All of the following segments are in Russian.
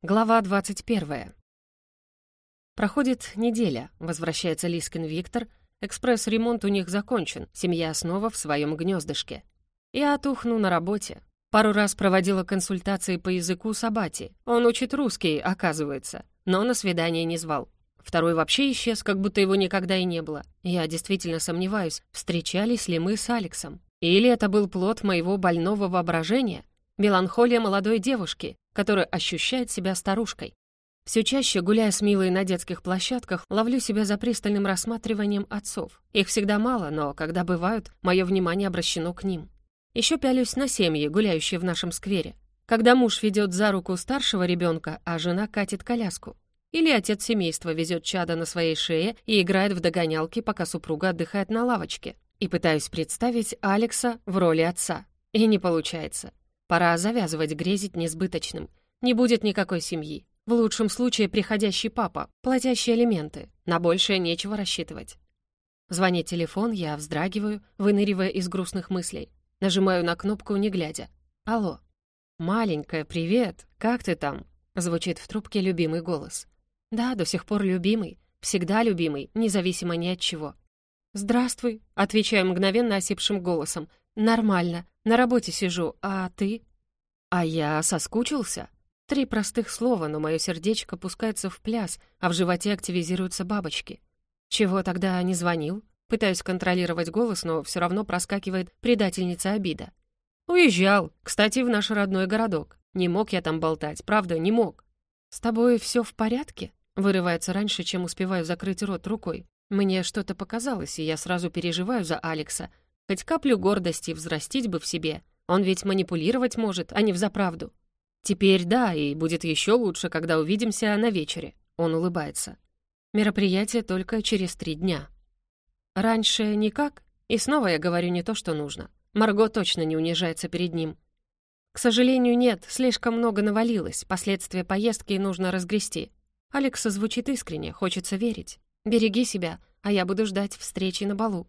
Глава 21. Проходит неделя, возвращается Лискин Виктор, экспресс-ремонт у них закончен, семья снова в своем гнездышке. Я отухну на работе. Пару раз проводила консультации по языку с Абати. Он учит русский, оказывается, но на свидание не звал. Второй вообще исчез, как будто его никогда и не было. Я действительно сомневаюсь, встречались ли мы с Алексом. Или это был плод моего больного воображения? Меланхолия молодой девушки, которая ощущает себя старушкой. Все чаще, гуляя с Милой на детских площадках, ловлю себя за пристальным рассматриванием отцов. Их всегда мало, но когда бывают, мое внимание обращено к ним. Еще пялюсь на семьи, гуляющие в нашем сквере. Когда муж ведет за руку старшего ребенка, а жена катит коляску. Или отец семейства везет чада на своей шее и играет в догонялки, пока супруга отдыхает на лавочке. И пытаюсь представить Алекса в роли отца. И не получается. Пора завязывать грезить несбыточным. Не будет никакой семьи. В лучшем случае приходящий папа, платящий алименты. На большее нечего рассчитывать. Звонит телефон, я вздрагиваю, выныривая из грустных мыслей. Нажимаю на кнопку, не глядя. Алло. «Маленькая, привет! Как ты там?» Звучит в трубке любимый голос. «Да, до сих пор любимый. Всегда любимый, независимо ни от чего». «Здравствуй», — отвечаю мгновенно осипшим голосом. «Нормально. На работе сижу. А ты?» «А я соскучился?» Три простых слова, но мое сердечко пускается в пляс, а в животе активизируются бабочки. «Чего тогда не звонил?» Пытаюсь контролировать голос, но все равно проскакивает предательница обида. «Уезжал. Кстати, в наш родной городок. Не мог я там болтать, правда, не мог». «С тобой все в порядке?» Вырывается раньше, чем успеваю закрыть рот рукой. Мне что-то показалось, и я сразу переживаю за Алекса, Хоть каплю гордости взрастить бы в себе. Он ведь манипулировать может, а не взаправду. Теперь да, и будет еще лучше, когда увидимся на вечере. Он улыбается. Мероприятие только через три дня. Раньше никак, и снова я говорю не то, что нужно. Марго точно не унижается перед ним. К сожалению, нет, слишком много навалилось, последствия поездки нужно разгрести. Алекс звучит искренне, хочется верить. Береги себя, а я буду ждать встречи на балу.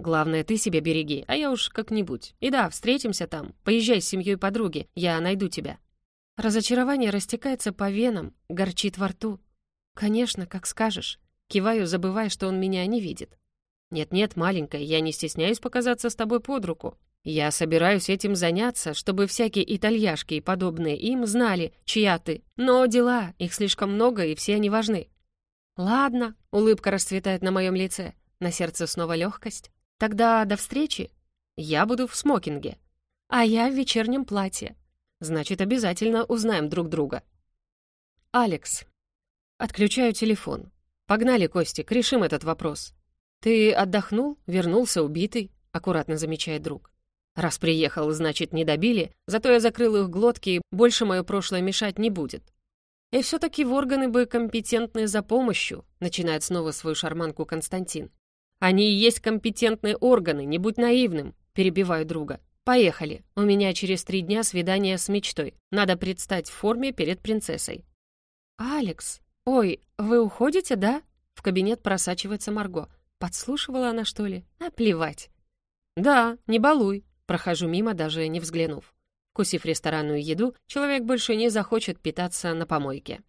Главное, ты себя береги, а я уж как-нибудь. И да, встретимся там. Поезжай с семьей подруги, я найду тебя». Разочарование растекается по венам, горчит во рту. «Конечно, как скажешь». Киваю, забывая, что он меня не видит. «Нет-нет, маленькая, я не стесняюсь показаться с тобой под руку. Я собираюсь этим заняться, чтобы всякие итальяшки и подобные им знали, чья ты. Но дела, их слишком много, и все они важны». «Ладно», — улыбка расцветает на моем лице. На сердце снова легкость. Тогда до встречи. Я буду в смокинге. А я в вечернем платье. Значит, обязательно узнаем друг друга. Алекс. Отключаю телефон. Погнали, Костик, решим этот вопрос. Ты отдохнул? Вернулся убитый? Аккуратно замечает друг. Раз приехал, значит, не добили, зато я закрыл их глотки, и больше мое прошлое мешать не будет. И все-таки в органы бы компетентные за помощью, начинает снова свою шарманку Константин. Они и есть компетентные органы, не будь наивным», — перебиваю друга. «Поехали. У меня через три дня свидание с мечтой. Надо предстать в форме перед принцессой». «Алекс, ой, вы уходите, да?» В кабинет просачивается Марго. Подслушивала она, что ли? А. «Да, не балуй». Прохожу мимо, даже не взглянув. Кусив ресторанную еду, человек больше не захочет питаться на помойке.